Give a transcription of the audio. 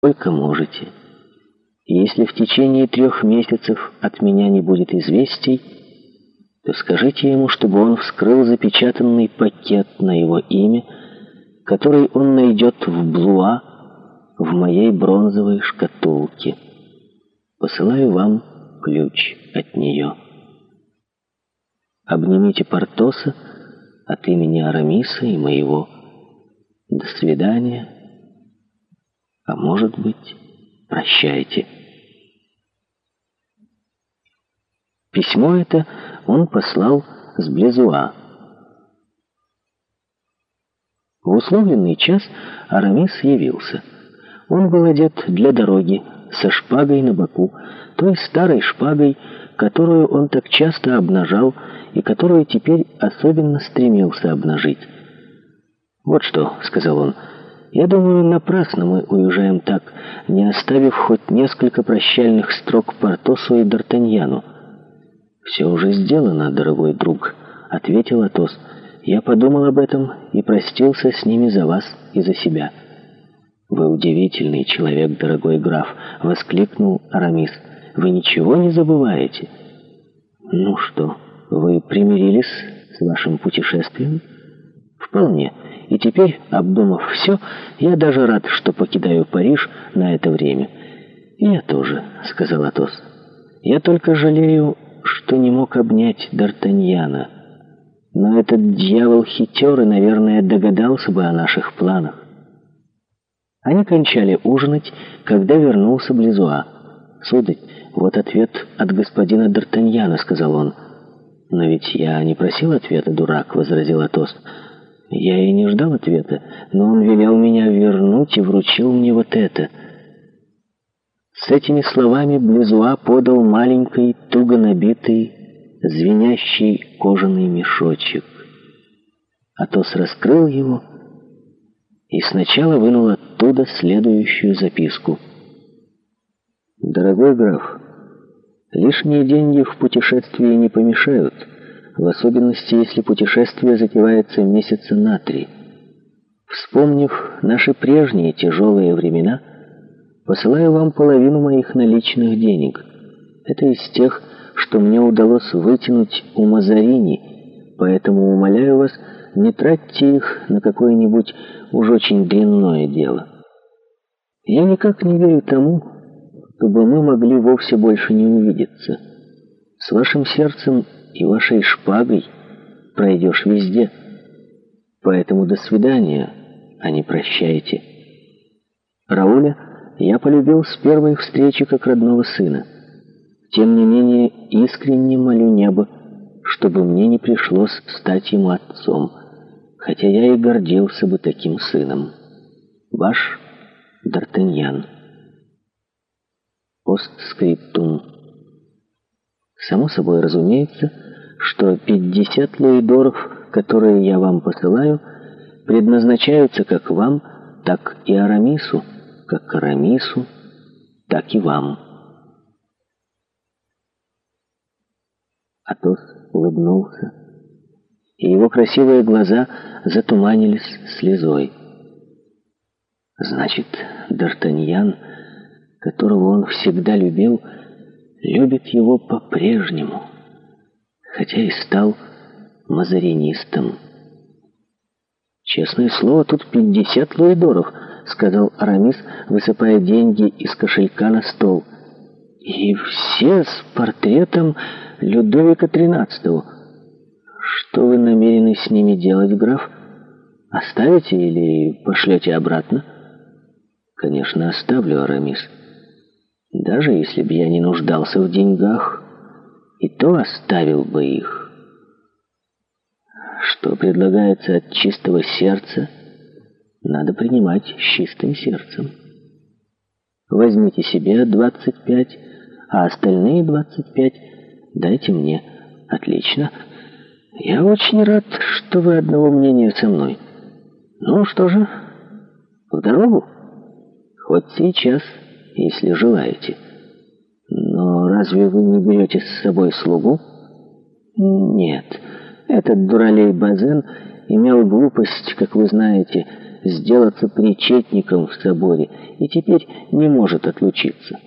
только можете. Если в течение трех месяцев от меня не будет известий, то скажите ему, чтобы он вскрыл запечатанный пакет на его имя, который он найдет в Блуа в моей бронзовой шкатулке. Посылаю вам ключ от нее. Обнимите Портоса от имени Арамиса и моего. До свидания. А может быть, прощайте. Письмо это он послал с Близуа. В условленный час Арамис явился. Он был одет для дороги, со шпагой на боку, той старой шпагой, которую он так часто обнажал и которую теперь особенно стремился обнажить. «Вот что», — сказал он, — я думаю, напрасно мы уезжаем так, не оставив хоть несколько прощальных строк Портосу и Д'Артаньяну. «Все уже сделано, дорогой друг», — ответил Атос. «Я подумал об этом и простился с ними за вас и за себя». «Вы удивительный человек, дорогой граф», — воскликнул Арамис. «Вы ничего не забываете?» «Ну что, вы примирились с вашим путешествием?» «Вполне». И теперь, обдумав все, я даже рад, что покидаю Париж на это время. Я тоже, — сказал Атос. Я только жалею, что не мог обнять Д'Артаньяна. Но этот дьявол хитер и, наверное, догадался бы о наших планах. Они кончали ужинать, когда вернулся Близуа. «Сударь, вот ответ от господина Д'Артаньяна», — сказал он. «Но ведь я не просил ответа, дурак», — возразил Атос. «Атос». Я и не ждал ответа, но он велел меня вернуть и вручил мне вот это. С этими словами Близуа подал маленький, туго набитый, звенящий кожаный мешочек. Атос раскрыл его и сначала вынул оттуда следующую записку. «Дорогой граф, лишние деньги в путешествии не помешают» в особенности если путешествие затевается месяца на три. Вспомнив наши прежние тяжелые времена, посылаю вам половину моих наличных денег. Это из тех, что мне удалось вытянуть у Мазарини, поэтому умоляю вас, не тратьте их на какое-нибудь уж очень длинное дело. Я никак не верю тому, чтобы мы могли вовсе больше не увидеться. С вашим сердцем и вашей шпагой пройдешь везде. Поэтому до свидания, а не прощайте. Рауля я полюбил с первой встречи как родного сына. Тем не менее, искренне молю небо, чтобы мне не пришлось стать ему отцом, хотя я и гордился бы таким сыном. Ваш Д'Артаньян. Постскриптум. Само собой разумеется, что 50 луидоров, которые я вам посылаю, предназначаются как вам, так и Арамису, как Арамису, так и вам. Атос улыбнулся, и его красивые глаза затуманились слезой. Значит, Д'Артаньян, которого он всегда любил, — любит его по-прежнему, хотя и стал мазаринистом. «Честное слово, тут 50 луидоров», — сказал Арамис, высыпая деньги из кошелька на стол. «И все с портретом Людовика XIII. Что вы намерены с ними делать, граф? Оставите или пошлете обратно?» «Конечно, оставлю, Арамис». Даже если бы я не нуждался в деньгах, и то оставил бы их. Что предлагается от чистого сердца, надо принимать с чистым сердцем. Возьмите себе 25, а остальные 25 дайте мне. Отлично. Я очень рад, что вы одного мнения со мной. Ну что же, в дорогу? Хоть сейчас если желаете. Но разве вы не берете с собой слугу? Нет. Этот дуралей Базен имел глупость, как вы знаете, сделаться причетником в соборе и теперь не может отлучиться.